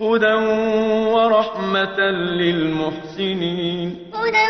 هدى ورحمة للمحسنين هدى